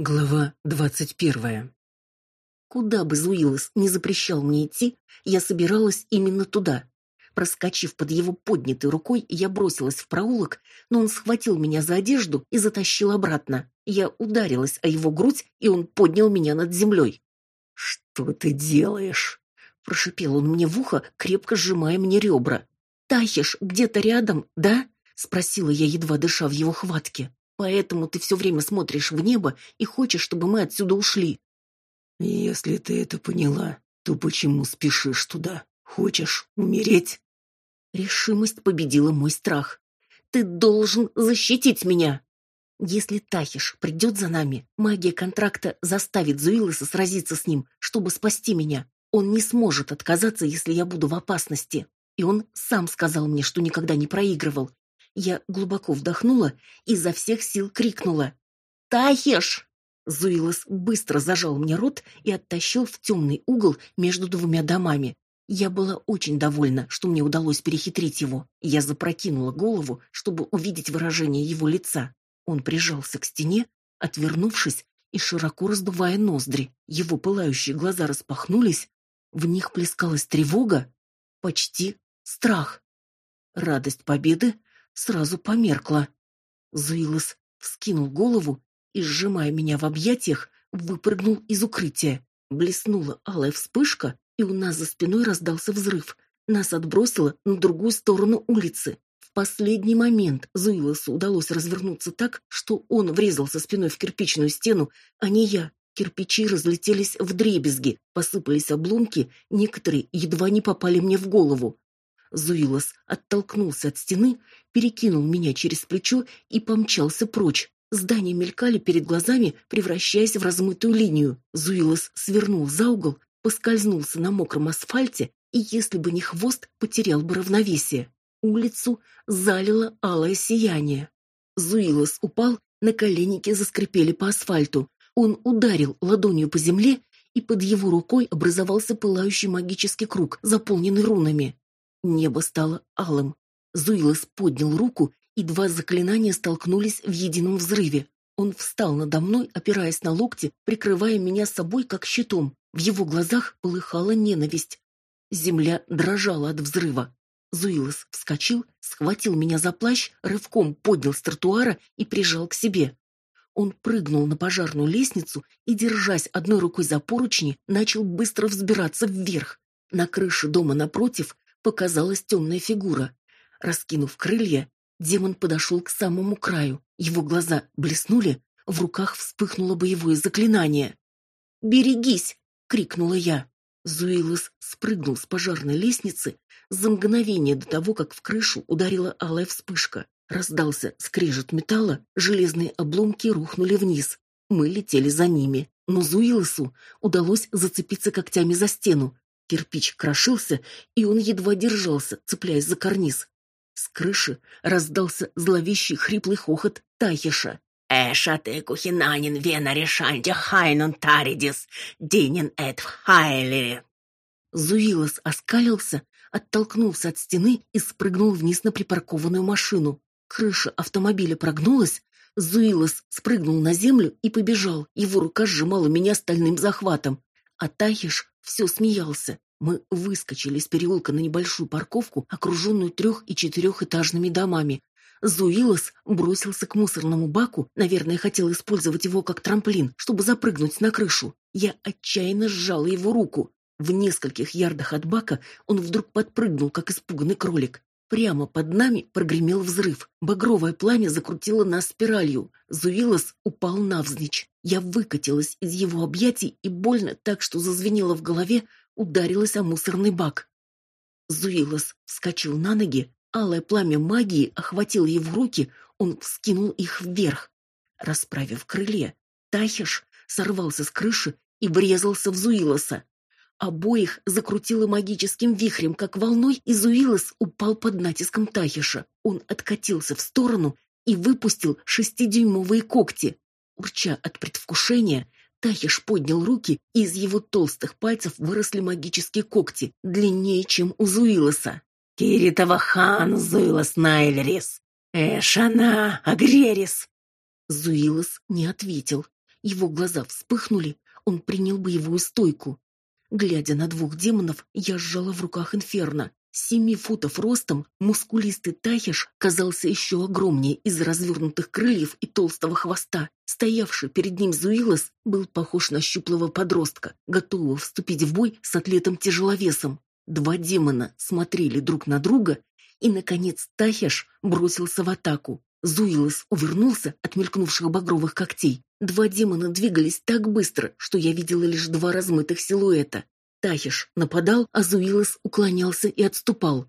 Глава двадцать первая. Куда бы Зуилос не запрещал мне идти, я собиралась именно туда. Проскочив под его поднятой рукой, я бросилась в проулок, но он схватил меня за одежду и затащил обратно. Я ударилась о его грудь, и он поднял меня над землей. «Что ты делаешь?» – прошипел он мне в ухо, крепко сжимая мне ребра. «Тахиш где-то рядом, да?» – спросила я, едва дыша в его хватке. Поэтому ты все время смотришь в небо и хочешь, чтобы мы отсюда ушли. Если ты это поняла, то почему спешишь туда? Хочешь умереть? Решимость победила мой страх. Ты должен защитить меня. Если Тахиш придет за нами, магия контракта заставит Зуилоса сразиться с ним, чтобы спасти меня. Он не сможет отказаться, если я буду в опасности. И он сам сказал мне, что никогда не проигрывал, я глубоко вдохнула и изо всех сил крикнула. «Тахиш!» Зуилос быстро зажал мне рот и оттащил в темный угол между двумя домами. Я была очень довольна, что мне удалось перехитрить его. Я запрокинула голову, чтобы увидеть выражение его лица. Он прижался к стене, отвернувшись и широко раздувая ноздри. Его пылающие глаза распахнулись, в них плескалась тревога, почти страх. Радость победы сразу померкла. Зуилос вскинул голову и, сжимая меня в объятиях, выпрыгнул из укрытия. Блеснула алая вспышка, и у нас за спиной раздался взрыв. Нас отбросило на другую сторону улицы. В последний момент Зуилосу удалось развернуться так, что он врезался спиной в кирпичную стену, а не я. Кирпичи разлетелись вдребезги, посыпались обломки, некоторые едва не попали мне в голову. Зуилос оттолкнулся от стены, перекинул меня через плечо и помчался прочь. Здания мелькали перед глазами, превращаясь в размытую линию. Зуилос свернул за угол, поскользнулся на мокром асфальте и, если бы не хвост, потерял бы равновесие. Улицу залило алое сияние. Зуилос упал, на коленники заскрипели по асфальту. Он ударил ладонью по земле, и под его рукой образовался пылающий магический круг, заполненный рунами. Небо стало алым. Зуилос поднял руку, и два заклинания столкнулись в едином взрыве. Он встал надо мной, опираясь на локти, прикрывая меня собой как щитом. В его глазах полыхала ненависть. Земля дрожала от взрыва. Зуилос вскочил, схватил меня за плащ, рывком поднял с тротуара и прижал к себе. Он прыгнул на пожарную лестницу и, держась одной рукой за поручни, начал быстро взбираться вверх. На крыше дома напротив показалась темная фигура. Раскинув крылья, демон подошел к самому краю. Его глаза блеснули, в руках вспыхнуло боевое заклинание. «Берегись!» — крикнула я. Зуилос спрыгнул с пожарной лестницы за мгновение до того, как в крышу ударила алая вспышка. Раздался скрежет металла, железные обломки рухнули вниз. Мы летели за ними, но Зуилосу удалось зацепиться когтями за стену. Кирпич крошился, и он едва держался, цепляясь за карниз. С крыши раздался зловещий хриплый хохот Тахиша. «Эша ты кухинанин вена решанте хайнон таридис, динин эт хайли!» Зуилос оскалился, оттолкнулся от стены и спрыгнул вниз на припаркованную машину. Крыша автомобиля прогнулась, Зуилос спрыгнул на землю и побежал. Его рука сжимала меня стальным захватом. А Тахиш все смеялся. Мы выскочили из переулка на небольшую парковку, окруженную трех- и четырехэтажными домами. Зуилос бросился к мусорному баку, наверное, хотел использовать его как трамплин, чтобы запрыгнуть на крышу. Я отчаянно сжала его руку. В нескольких ярдах от бака он вдруг подпрыгнул, как испуганный кролик. Прямо под нами прогремел взрыв. Багровое пламя закрутило нас спиралью. Зуилос упал навзничь. Я выкатилась из его объятий и больно так, что зазвенело в голове, ударилась о мусорный бак. Зуилос вскочил на ноги, алое пламя магии охватило его руки, он вскинул их вверх. Расправив крылья, Тахиш сорвался с крыши и врезался в Зуилоса. Обоих закрутило магическим вихрем, как волной, и Зуилос упал под натиском Тахиша. Он откатился в сторону и выпустил шестидюймовые когти. Урча от предвкушения, Тахиш поднял руки, и из его толстых пальцев выросли магические когти, длиннее, чем у Зуилоса. «Киритова хан Зуилос Найлерис! Эшана Агрерис!» Зуилос не ответил. Его глаза вспыхнули, он принял боевую стойку. Глядя на двух демонов, я сжала в руках инферно. Семи футов ростом мускулистый Тахиш казался еще огромнее из развернутых крыльев и толстого хвоста. Стоявший перед ним Зуилос был похож на щуплого подростка, готового вступить в бой с атлетом-тяжеловесом. Два демона смотрели друг на друга, и, наконец, Тахиш бросился в атаку. Зуилос увернулся от мелькнувших багровых когтей. Два демона двигались так быстро, что я видела лишь два размытых силуэта. Тахиш нападал, а Зуилос уклонялся и отступал.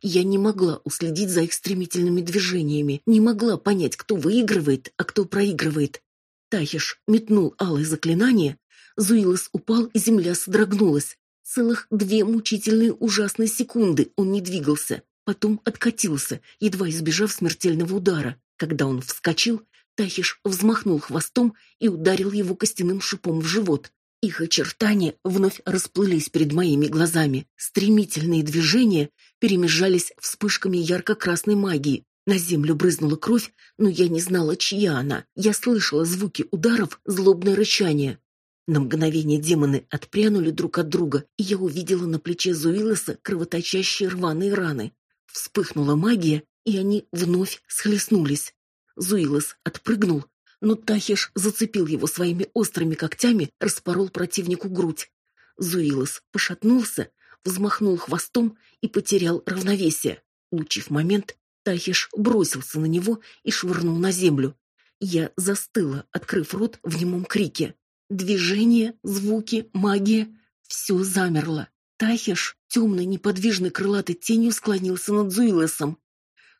Я не могла уследить за их стремительными движениями, не могла понять, кто выигрывает, а кто проигрывает. Тахиш метнул алое заклинание, Зуилос упал, и земля содрогнулась. Целых две мучительные ужасные секунды он не двигался, потом откатился, едва избежав смертельного удара. Когда он вскочил, Тахиш взмахнул хвостом и ударил его костяным шипом в живот. Их очертания вновь расплылись перед моими глазами. Стремительные движения перемежались вспышками ярко-красной магии. На землю брызнула кровь, но я не знала, чья она. Я слышала звуки ударов, злобное рычание. На мгновение демоны отпрянули друг от друга, и я увидела на плече Зуилоса кровоточащие рваные раны. Вспыхнула магия, и они вновь схлестнулись. Зуилос отпрыгнул, но Тахиш зацепил его своими острыми когтями, распорол противнику грудь. Зуилос пошатнулся, взмахнул хвостом и потерял равновесие. Улучив момент, Тахиш бросился на него и швырнул на землю. Я застыла, открыв рот в немом крике. Движение, звуки, магия — все замерло. Тахиш, темной неподвижной крылатой тенью, склонился над Зуилосом.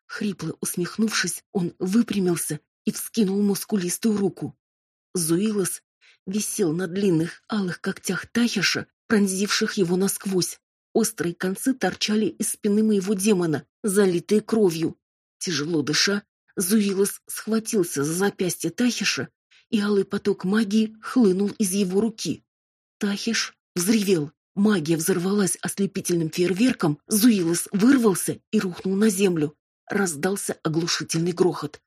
Хрипло усмехнувшись, он выпрямился и вскинул мускулистую руку. Зуилос висел на длинных алых когтях Тахиша, пронзивших его насквозь. Острые концы торчали из спины моего демона, залитые кровью. Тяжело дыша, Зуилос схватился за запястье Тахиша, и алый поток магии хлынул из его руки. Тахиш взревел. Магия взорвалась ослепительным фейерверком, Зуилос вырвался и рухнул на землю. Раздался оглушительный грохот.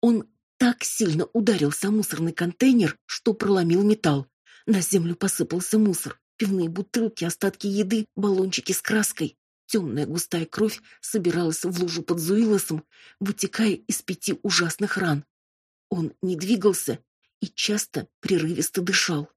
Он так сильно ударился о мусорный контейнер, что проломил металл. На землю посыпался мусор. Пивные бутылки, остатки еды, баллончики с краской. Темная густая кровь собиралась в лужу под Зуилосом, вытекая из пяти ужасных ран. Он не двигался и часто прерывисто дышал.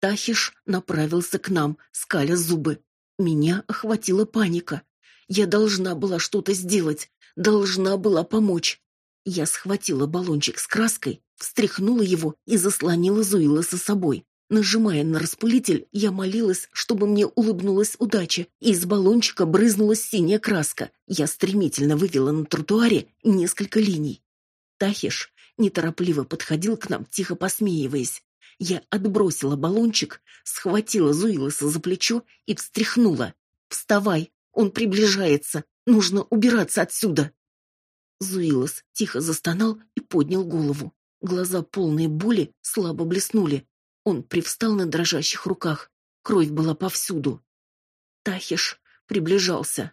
Тахиш направился к нам, скаля зубы. Меня охватила паника. Я должна была что-то сделать, должна была помочь. Я схватила баллончик с краской, встряхнула его и заслонила Зуила со собой. Нажимая на распылитель, я молилась, чтобы мне улыбнулась удача, и из баллончика брызнула синяя краска. Я стремительно вывела на тротуаре несколько линий. Тахиш неторопливо подходил к нам, тихо посмеиваясь. Я отбросила баллончик, схватила Зуилоса за плечо и встряхнула. «Вставай! Он приближается! Нужно убираться отсюда!» Зуилос тихо застонал и поднял голову. Глаза, полные боли, слабо блеснули. Он привстал на дрожащих руках. Кровь была повсюду. Тахиш приближался.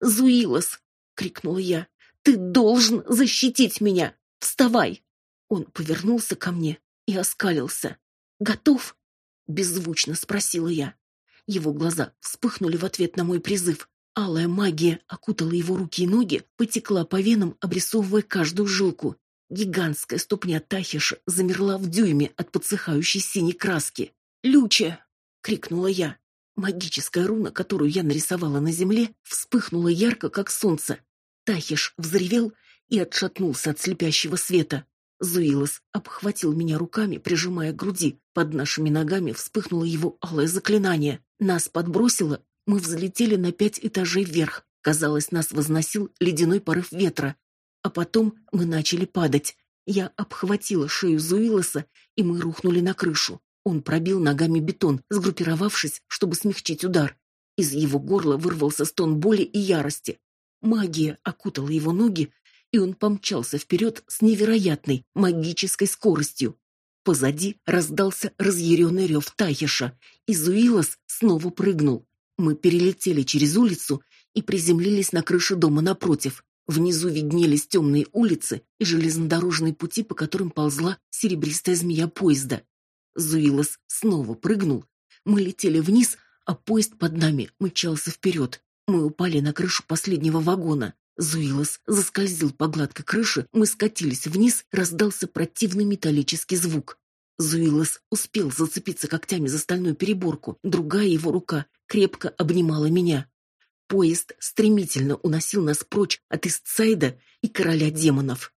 «Зуилос!» — крикнула я. «Ты должен защитить меня! Вставай!» Он повернулся ко мне и оскалился. «Готов?» — беззвучно спросила я. Его глаза вспыхнули в ответ на мой призыв. Алая магия окутала его руки и ноги, потекла по венам, обрисовывая каждую жилку. Гигантская ступня Тахиша замерла в дюйме от подсыхающей синей краски. «Люча!» — крикнула я. Магическая руна, которую я нарисовала на земле, вспыхнула ярко, как солнце. Тахиш взревел и отшатнулся от слепящего света. Зуилос обхватил меня руками, прижимая к груди. Под нашими ногами вспыхнуло его алое заклинание. Нас подбросило мы взлетели на пять этажей вверх. Казалось, нас возносил ледяной порыв ветра. А потом мы начали падать. Я обхватила шею Зуилоса, и мы рухнули на крышу. Он пробил ногами бетон, сгруппировавшись, чтобы смягчить удар. Из его горла вырвался стон боли и ярости. Магия окутала его ноги, и он помчался вперед с невероятной магической скоростью. Позади раздался разъяренный рев Тахиша, и Зуилос снова прыгнул. Мы перелетели через улицу и приземлились на крыше дома напротив. Внизу виднелись темные улицы и железнодорожные пути, по которым ползла серебристая змея поезда. Зуилос снова прыгнул. Мы летели вниз, а поезд под нами мчался вперед. Мы упали на крышу последнего вагона. Зуилос заскользил по гладкой крыше, мы скатились вниз, раздался противный металлический звук. Зуилос успел зацепиться когтями за стальную переборку, другая его рука крепко обнимала меня. Поезд стремительно уносил нас прочь от Истсайда и короля демонов.